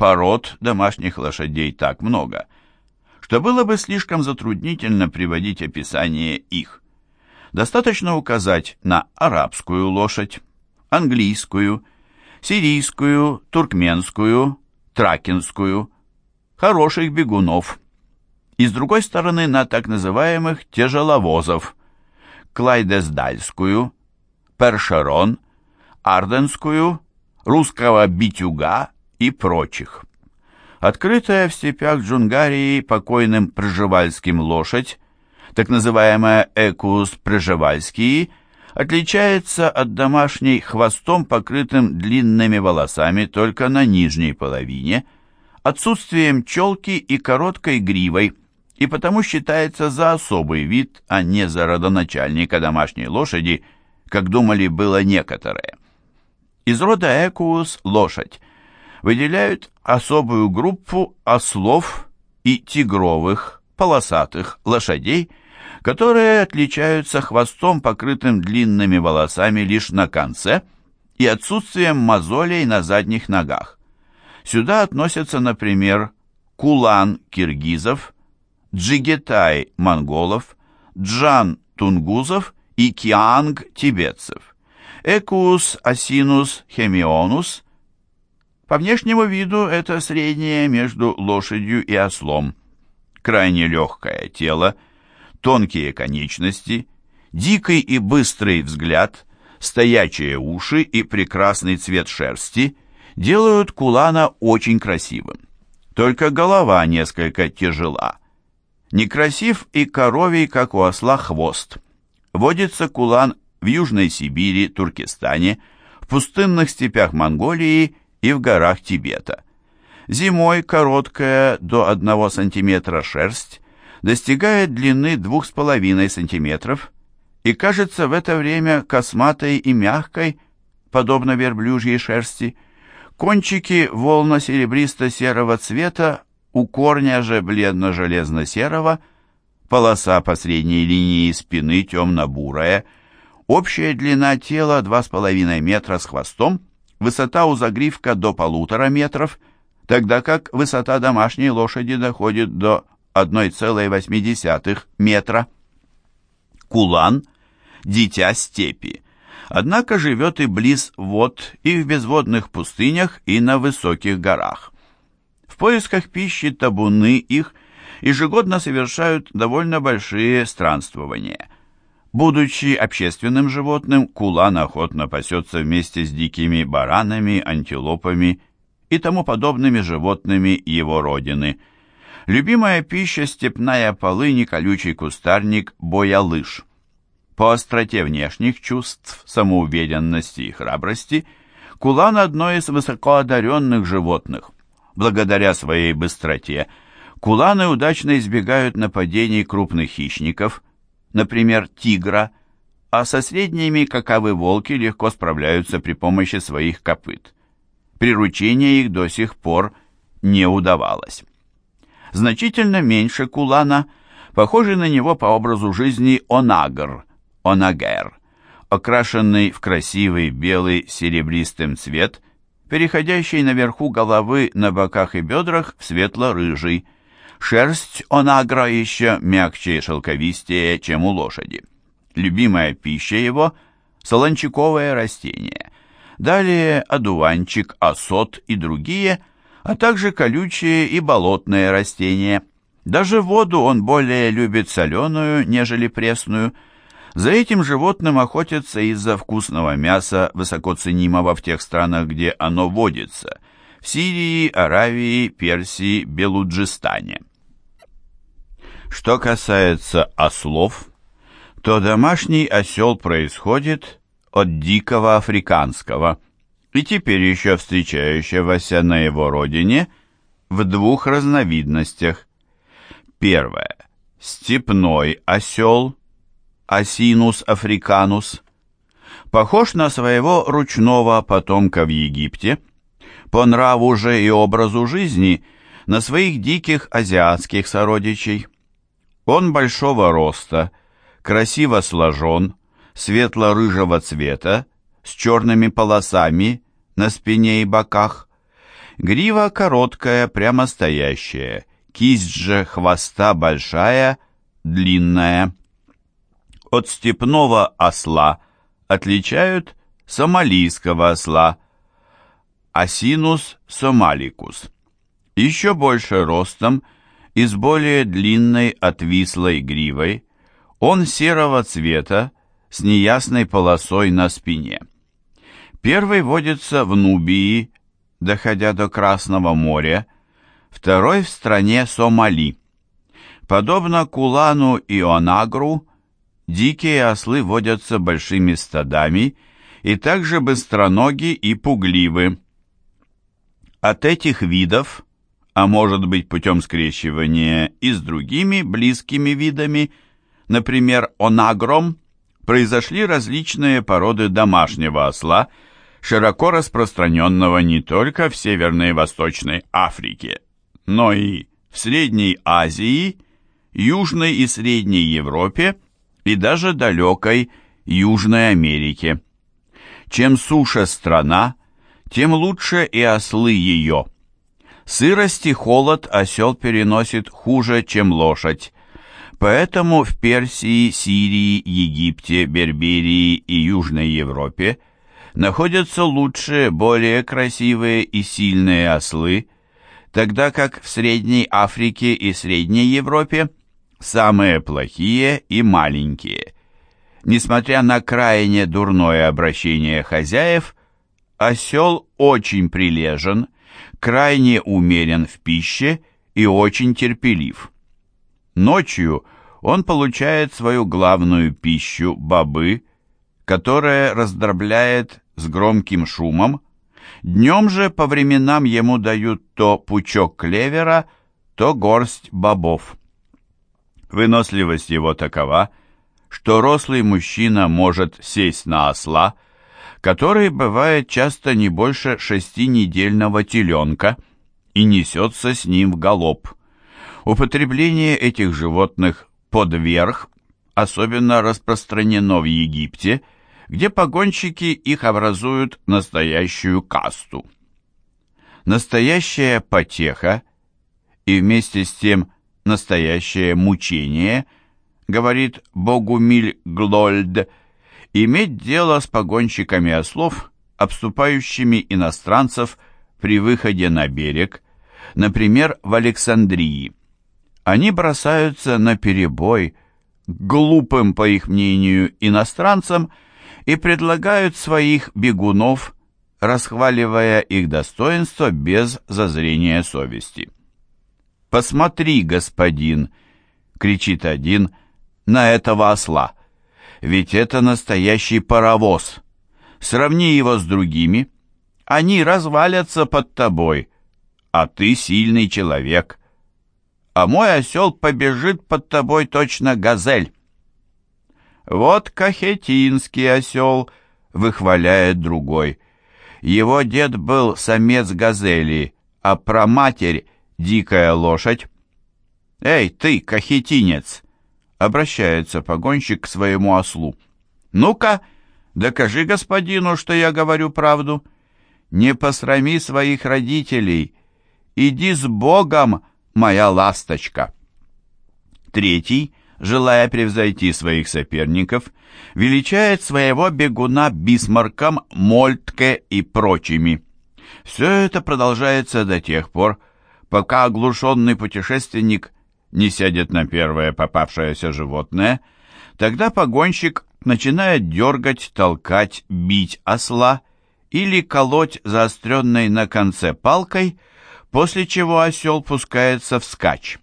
пород домашних лошадей так много, что было бы слишком затруднительно приводить описание их. Достаточно указать на арабскую лошадь, английскую, сирийскую, туркменскую, тракинскую, хороших бегунов. И с другой стороны на так называемых тяжеловозов, клайдесдальскую, першерон, арденскую, русского битюга и прочих. Открытая в степях Джунгарии покойным Пржевальским лошадь, так называемая экус Пржевальский, отличается от домашней хвостом, покрытым длинными волосами только на нижней половине, отсутствием челки и короткой гривой, и потому считается за особый вид, а не за родоначальника домашней лошади, как думали было некоторые. Из рода Экуус лошадь выделяют особую группу ослов и тигровых, полосатых лошадей, которые отличаются хвостом, покрытым длинными волосами лишь на конце, и отсутствием мозолей на задних ногах. Сюда относятся, например, кулан киргизов, джигетай монголов, джан тунгузов и кианг тибетцев. Экус осинус хемионус. По внешнему виду это среднее между лошадью и ослом. Крайне легкое тело, тонкие конечности, дикий и быстрый взгляд, стоячие уши и прекрасный цвет шерсти делают кулана очень красивым. Только голова несколько тяжела. Некрасив и коровий, как у осла, хвост. Водится кулан в Южной Сибири, Туркестане, в пустынных степях Монголии и в горах Тибета. Зимой короткая до 1 см шерсть достигает длины 2,5 см и кажется в это время косматой и мягкой, подобно верблюжьей шерсти. Кончики волно-серебристо-серого цвета, у корня же бледно-железно-серого, полоса по средней линии спины темно-бурая – Общая длина тела 2,5 метра с хвостом, высота у загривка до полутора метров, тогда как высота домашней лошади доходит до 1,8 метра. Кулан – дитя степи, однако живет и близ вод, и в безводных пустынях, и на высоких горах. В поисках пищи табуны их ежегодно совершают довольно большие странствования – Будучи общественным животным, кулан охотно пасется вместе с дикими баранами, антилопами и тому подобными животными его родины. Любимая пища – степная полынь и колючий кустарник боялыш. По остроте внешних чувств, самоуверенности и храбрости кулан – одно из высокоодаренных животных. Благодаря своей быстроте куланы удачно избегают нападений крупных хищников – например, тигра, а со средними, каковы волки, легко справляются при помощи своих копыт. Приручение их до сих пор не удавалось. Значительно меньше кулана, похожий на него по образу жизни онагр, онагер, окрашенный в красивый белый серебристым цвет, переходящий наверху головы, на боках и бедрах в светло-рыжий, Шерсть онагра еще мягче и шелковистее, чем у лошади. Любимая пища его – солончаковое растение. Далее одуванчик, осот и другие, а также колючие и болотные растения. Даже воду он более любит соленую, нежели пресную. За этим животным охотятся из-за вкусного мяса, высоко ценимого в тех странах, где оно водится – в Сирии, Аравии, Персии, Белуджистане. Что касается ослов, то домашний осел происходит от дикого африканского и теперь еще встречающегося на его родине в двух разновидностях. Первое. Степной осел, Асинус африканус, похож на своего ручного потомка в Египте, по нраву же и образу жизни на своих диких азиатских сородичей. Он большого роста, красиво сложен, светло-рыжего цвета, с черными полосами на спине и боках. Грива короткая, прямо стоящая, кисть же хвоста большая, длинная. От степного осла отличают сомалийского осла, Асинус сомаликус. Еще больше ростом и с более длинной отвислой гривой, он серого цвета с неясной полосой на спине. Первый водится в Нубии, доходя до Красного моря, второй в стране Сомали. Подобно Кулану и Онагру, дикие ослы водятся большими стадами и также быстроноги и пугливы. От этих видов, а может быть путем скрещивания и с другими близкими видами, например, онагром, произошли различные породы домашнего осла – широко распространенного не только в Северной и Восточной Африке, но и в Средней Азии, Южной и Средней Европе и даже далекой Южной Америке. Чем суше страна, тем лучше и ослы ее. Сырость и холод осел переносит хуже, чем лошадь, поэтому в Персии, Сирии, Египте, Берберии и Южной Европе – находятся лучшие, более красивые и сильные ослы, тогда как в Средней Африке и Средней Европе самые плохие и маленькие. Несмотря на крайне дурное обращение хозяев, осел очень прилежен, крайне умерен в пище и очень терпелив. Ночью он получает свою главную пищу, бобы, которая раздробляет с громким шумом. Днем же по временам ему дают то пучок клевера, то горсть бобов. Выносливость его такова, что рослый мужчина может сесть на осла, который бывает часто не больше шестинедельного теленка, и несется с ним в галоп. Употребление этих животных под верх особенно распространено в Египте – где погонщики их образуют настоящую касту. Настоящая потеха и вместе с тем настоящее мучение, говорит Богумиль Глольд, иметь дело с погонщиками ослов, обступающими иностранцев при выходе на берег, например, в Александрии. Они бросаются на перебой глупым, по их мнению, иностранцам и предлагают своих бегунов, расхваливая их достоинство без зазрения совести. «Посмотри, господин!» — кричит один на этого осла. «Ведь это настоящий паровоз. Сравни его с другими. Они развалятся под тобой, а ты сильный человек. А мой осел побежит под тобой точно газель». «Вот кахетинский осел», — выхваляет другой. «Его дед был самец газели, а проматерь — дикая лошадь». «Эй, ты, кахетинец!» — обращается погонщик к своему ослу. «Ну-ка, докажи господину, что я говорю правду. Не посрами своих родителей. Иди с Богом, моя ласточка». Третий — желая превзойти своих соперников, величает своего бегуна Бисмарком, Мольтке и прочими. Все это продолжается до тех пор, пока оглушенный путешественник не сядет на первое попавшееся животное, тогда погонщик начинает дергать, толкать, бить осла или колоть заостренной на конце палкой, после чего осел пускается вскачь.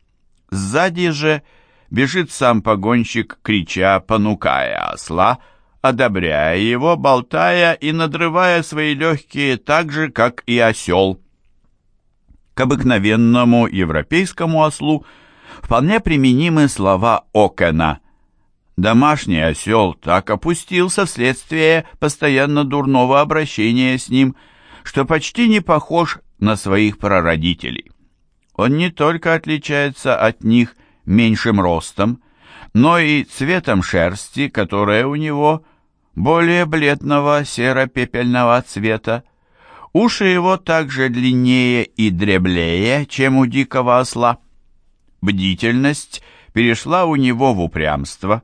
Сзади же – бежит сам погонщик, крича, понукая осла, одобряя его, болтая и надрывая свои легкие так же, как и осел. К обыкновенному европейскому ослу вполне применимы слова Окена. Домашний осел так опустился вследствие постоянно дурного обращения с ним, что почти не похож на своих прародителей. Он не только отличается от них – меньшим ростом, но и цветом шерсти, которая у него более бледного серо-пепельного цвета. Уши его также длиннее и дреблее, чем у дикого осла. Бдительность перешла у него в упрямство,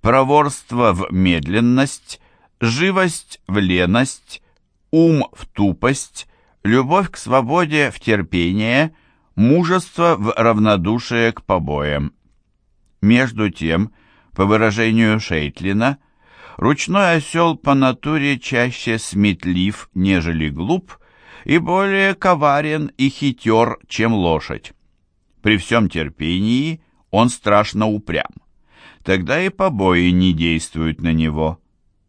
проворство в медленность, живость в леность, ум в тупость, любовь к свободе в терпение, мужество в равнодушие к побоям. Между тем, по выражению Шейтлина, ручной осел по натуре чаще сметлив, нежели глуп, и более коварен и хитер, чем лошадь. При всем терпении он страшно упрям. Тогда и побои не действуют на него.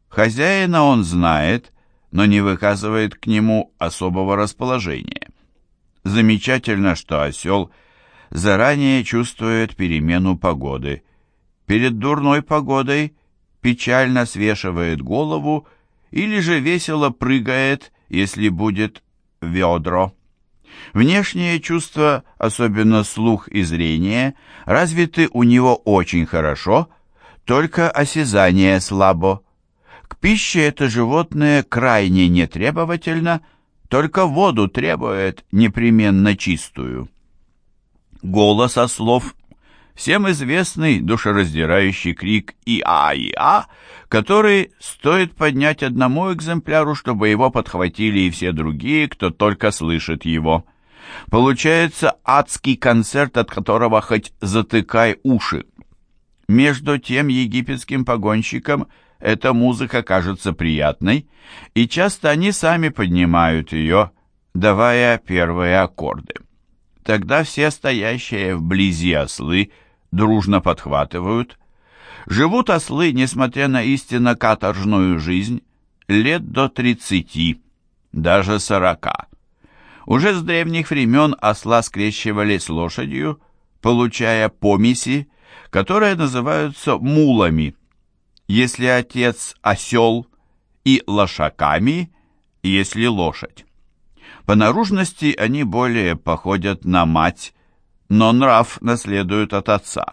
Хозяина он знает, но не выказывает к нему особого расположения. Замечательно, что осел заранее чувствует перемену погоды. Перед дурной погодой печально свешивает голову или же весело прыгает, если будет ведро. Внешние чувства, особенно слух и зрение, развиты у него очень хорошо, только осязание слабо. К пище это животное крайне нетребовательно, только воду требует непременно чистую. Голос ослов всем известный душераздирающий крик «И-а-и-а», который стоит поднять одному экземпляру, чтобы его подхватили и все другие, кто только слышит его. Получается адский концерт, от которого хоть затыкай уши. Между тем египетским погонщикам эта музыка кажется приятной, и часто они сами поднимают ее, давая первые аккорды. Тогда все стоящие вблизи ослы дружно подхватывают. Живут ослы, несмотря на истинно каторжную жизнь, лет до тридцати, даже сорока. Уже с древних времен осла скрещивали с лошадью, получая помеси, которые называются мулами – если отец осел, и лошаками, если лошадь. По наружности они более походят на мать, но нрав наследуют от отца.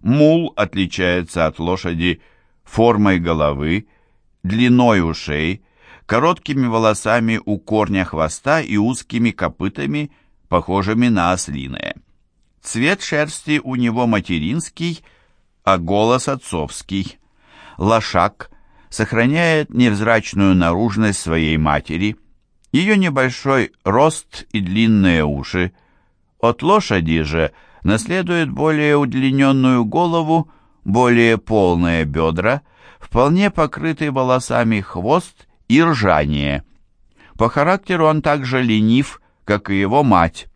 Мул отличается от лошади формой головы, длиной ушей, короткими волосами у корня хвоста и узкими копытами, похожими на ослиные. Цвет шерсти у него материнский, а голос отцовский лошак сохраняет невзрачную наружность своей матери, ее небольшой рост и длинные уши. От лошади же наследует более удлиненную голову, более полные бедра, вполне покрытый волосами хвост и ржание. По характеру он также ленив, как и его мать.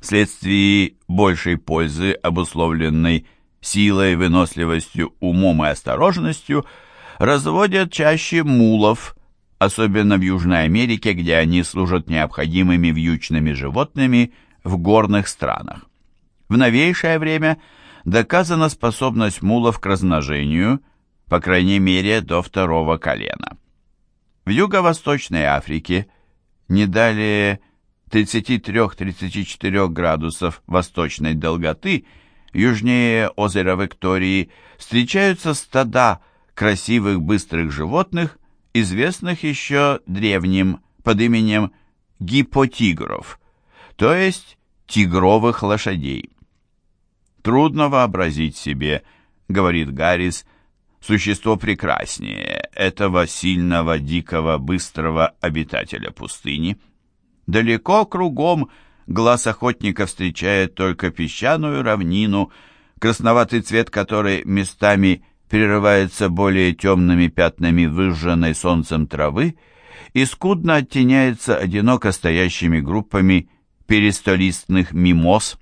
Вследствие большей пользы, обусловленной силой, выносливостью, умом и осторожностью разводят чаще мулов, особенно в Южной Америке, где они служат необходимыми вьючными животными в горных странах. В новейшее время доказана способность мулов к размножению, по крайней мере, до второго колена. В Юго-Восточной Африке не далее 33-34 градусов восточной долготы – южнее озера Виктории, встречаются стада красивых быстрых животных, известных еще древним под именем гипотигров, то есть тигровых лошадей. Трудно вообразить себе, говорит Гаррис, существо прекраснее этого сильного, дикого, быстрого обитателя пустыни. Далеко кругом – Глаз охотника встречает только песчаную равнину, красноватый цвет которой местами прерывается более темными пятнами выжженной солнцем травы и скудно оттеняется одиноко стоящими группами перистолистных мимоз.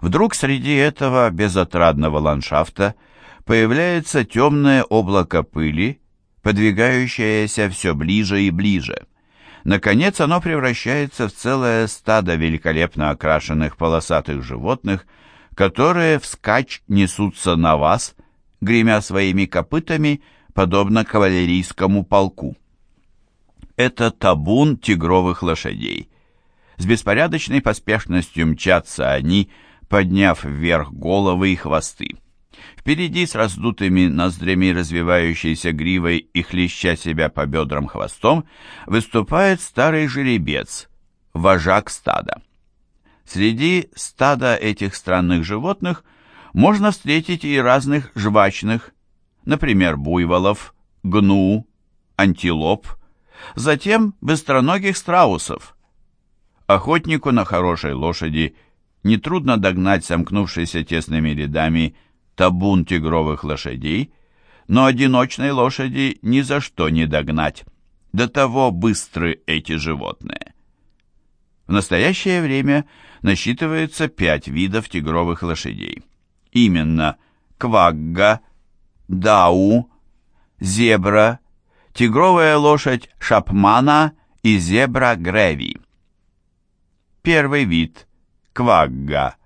Вдруг среди этого безотрадного ландшафта появляется темное облако пыли, подвигающееся все ближе и ближе. Наконец оно превращается в целое стадо великолепно окрашенных полосатых животных, которые вскачь несутся на вас, гремя своими копытами, подобно кавалерийскому полку. Это табун тигровых лошадей. С беспорядочной поспешностью мчатся они, подняв вверх головы и хвосты. Впереди с раздутыми ноздрями развивающейся гривой и хлеща себя по бедрам хвостом выступает старый жеребец, вожак стада. Среди стада этих странных животных можно встретить и разных жвачных, например, буйволов, гну, антилоп, затем быстроногих страусов. Охотнику на хорошей лошади нетрудно догнать сомкнувшийся тесными рядами табун тигровых лошадей, но одиночной лошади ни за что не догнать. До того быстры эти животные. В настоящее время насчитывается пять видов тигровых лошадей. Именно квагга, дау, зебра, тигровая лошадь шапмана и зебра греви. Первый вид – квагга.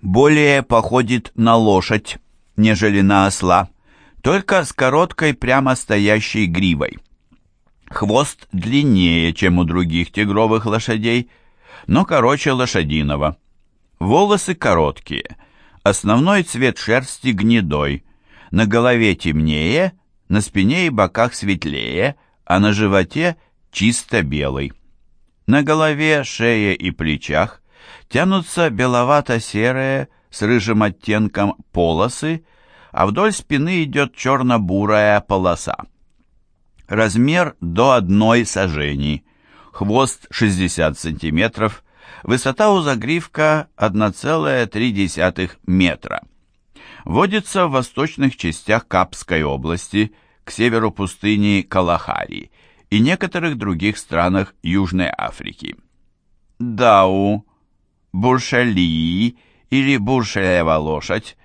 Более походит на лошадь, нежели на осла, только с короткой прямо стоящей гривой. Хвост длиннее, чем у других тигровых лошадей, но короче лошадиного. Волосы короткие, основной цвет шерсти гнедой, на голове темнее, на спине и боках светлее, а на животе чисто белый. На голове, шее и плечах тянутся беловато-серые с рыжим оттенком полосы, а вдоль спины идет черно-бурая полоса. Размер до одной сажени, хвост 60 см, высота у загривка 1,3 метра. Водится в восточных частях Капской области, к северу пустыни Калахари и некоторых других странах Южной Африки. Дау, буршалии или буршелева лошадь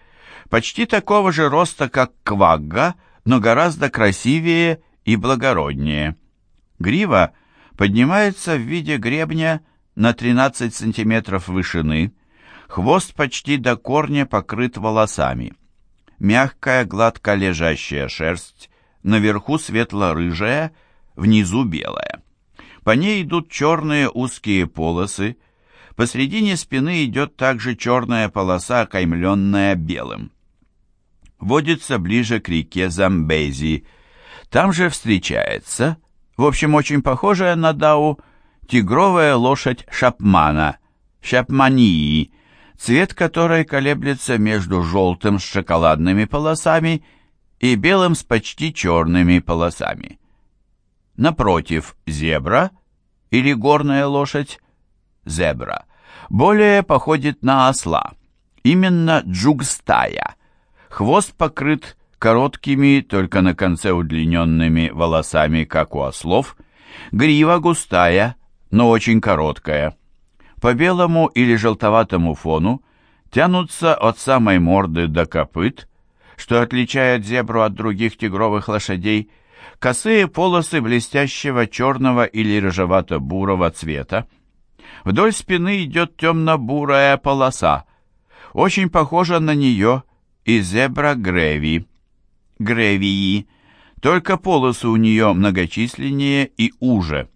почти такого же роста, как квагга, но гораздо красивее и благороднее. Грива поднимается в виде гребня на 13 сантиметров вышины, хвост почти до корня покрыт волосами. Мягкая, гладко лежащая шерсть, наверху светло-рыжая, внизу белая. По ней идут черные узкие полосы, посредине спины идет также черная полоса, окаймленная белым. Водится ближе к реке Замбези. Там же встречается, в общем, очень похожая на Дау, тигровая лошадь Шапмана, Шапмании, цвет которой колеблется между желтым с шоколадными полосами и белым с почти черными полосами. Напротив, зебра или горная лошадь, зебра, более походит на осла, именно джугстая. Хвост покрыт короткими, только на конце удлиненными волосами, как у ослов, грива густая, но очень короткая. По белому или желтоватому фону тянутся от самой морды до копыт, что отличает зебру от других тигровых лошадей, косые полосы блестящего черного или рыжевато-бурого цвета. Вдоль спины идет темно-бурая полоса. Очень похожа на нее и зебра Греви. Гревии. Только полосы у нее многочисленнее и уже.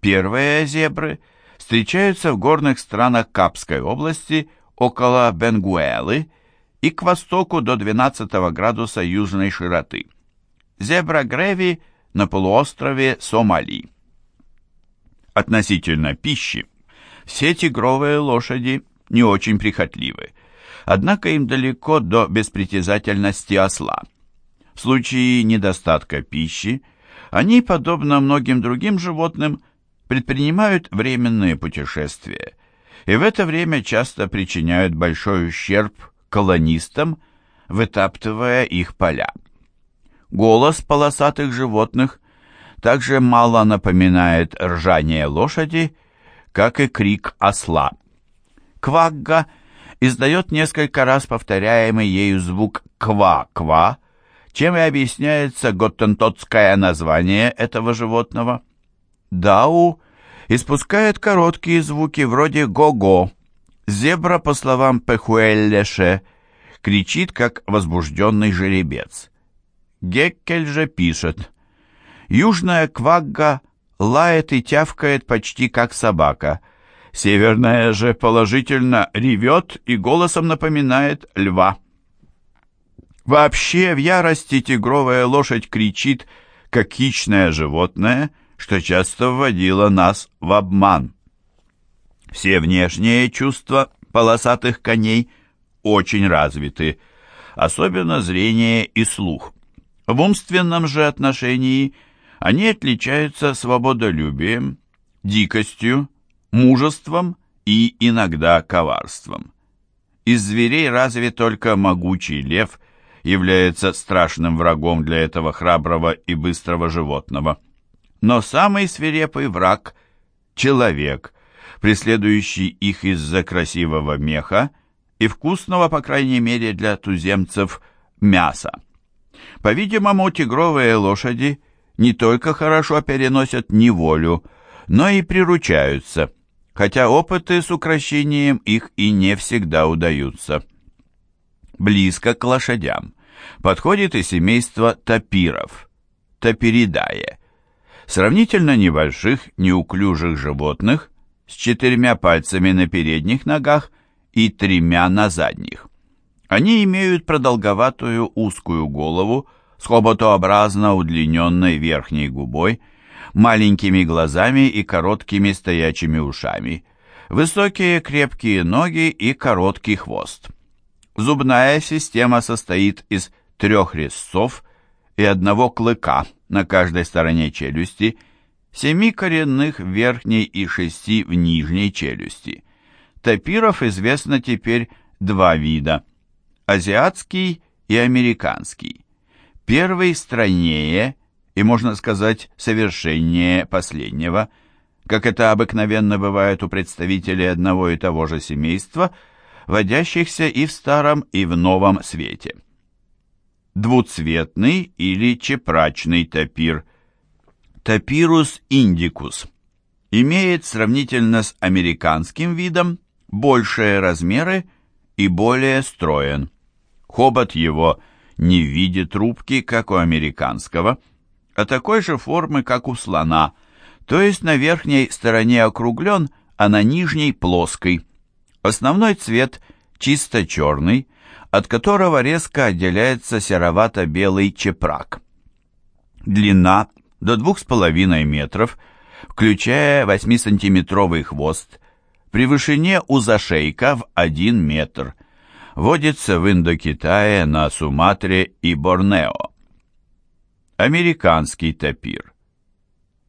Первые зебры встречаются в горных странах Капской области около Бенгуэлы и к востоку до 12 градуса южной широты. Зебра Греви на полуострове Сомали. Относительно пищи все тигровые лошади не очень прихотливы, однако им далеко до беспритязательности осла. В случае недостатка пищи они, подобно многим другим животным, предпринимают временные путешествия и в это время часто причиняют большой ущерб колонистам, вытаптывая их поля. Голос полосатых животных также мало напоминает ржание лошади, как и крик осла. Квагга издает несколько раз повторяемый ею звук «ква-ква», чем и объясняется готтентотское название этого животного. Дау испускает короткие звуки вроде «го-го». Зебра, по словам Пехуэллеше, кричит, как возбужденный жеребец. Геккель же пишет, «Южная квагга лает и тявкает почти как собака. Северная же положительно ревет и голосом напоминает льва». Вообще в ярости тигровая лошадь кричит, как хищное животное, что часто вводило нас в обман. Все внешние чувства полосатых коней очень развиты, особенно зрение и слух. В умственном же отношении они отличаются свободолюбием, дикостью, мужеством и иногда коварством. Из зверей разве только могучий лев является страшным врагом для этого храброго и быстрого животного. Но самый свирепый враг — человек, преследующий их из-за красивого меха и вкусного, по крайней мере для туземцев, мяса. По-видимому, тигровые лошади не только хорошо переносят неволю, но и приручаются, хотя опыты с украшением их и не всегда удаются. Близко к лошадям подходит и семейство тапиров, тапиридае, сравнительно небольших, неуклюжих животных с четырьмя пальцами на передних ногах и тремя на задних. Они имеют продолговатую узкую голову с хоботообразно удлиненной верхней губой, маленькими глазами и короткими стоячими ушами, высокие крепкие ноги и короткий хвост. Зубная система состоит из трех резцов и одного клыка на каждой стороне челюсти, семи коренных в верхней и шести в нижней челюсти. Тапиров известно теперь два вида – азиатский и американский. Первый стройнее и, можно сказать, совершеннее последнего, как это обыкновенно бывает у представителей одного и того же семейства, водящихся и в старом, и в новом свете. Двуцветный или чепрачный тапир, тапирус индикус, имеет сравнительно с американским видом большие размеры и более строен. Хобот его не в виде трубки, как у американского, а такой же формы, как у слона, то есть на верхней стороне округлен, а на нижней плоской. Основной цвет чисто черный, от которого резко отделяется серовато-белый чепрак. Длина до 2,5 метров, включая 8-сантиметровый хвост, при вышине у зашейка в 1 метр. Водится в Индокитае, на Суматре и Борнео американский тапир.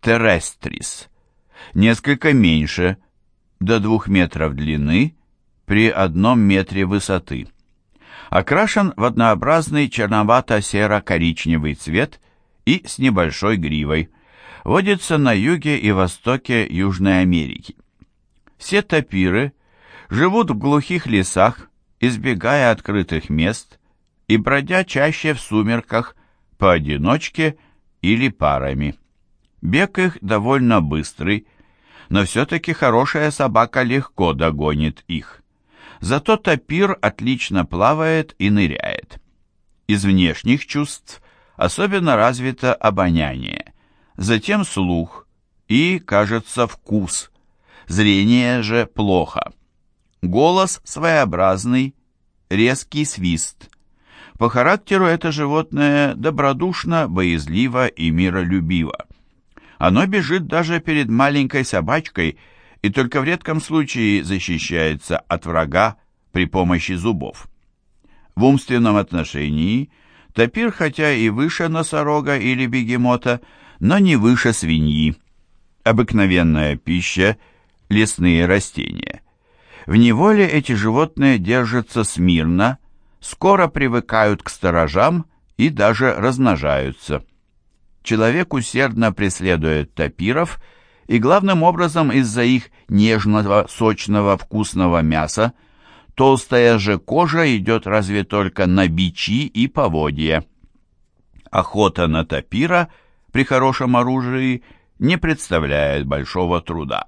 Терестрис. Несколько меньше, до двух метров длины, при одном метре высоты. Окрашен в однообразный черновато-серо-коричневый цвет и с небольшой гривой. Водится на юге и востоке Южной Америки. Все тапиры живут в глухих лесах, избегая открытых мест и бродя чаще в сумерках поодиночке или парами. Бег их довольно быстрый, но все-таки хорошая собака легко догонит их. Зато тапир отлично плавает и ныряет. Из внешних чувств особенно развито обоняние, затем слух и, кажется, вкус. Зрение же плохо. Голос своеобразный, резкий свист. По характеру это животное добродушно, боязливо и миролюбиво. Оно бежит даже перед маленькой собачкой и только в редком случае защищается от врага при помощи зубов. В умственном отношении тапир хотя и выше носорога или бегемота, но не выше свиньи. Обыкновенная пища – лесные растения. В неволе эти животные держатся смирно, скоро привыкают к сторожам и даже размножаются. Человек усердно преследует тапиров, и главным образом из-за их нежного, сочного, вкусного мяса, толстая же кожа идет разве только на бичи и поводья. Охота на тапира при хорошем оружии не представляет большого труда.